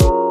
you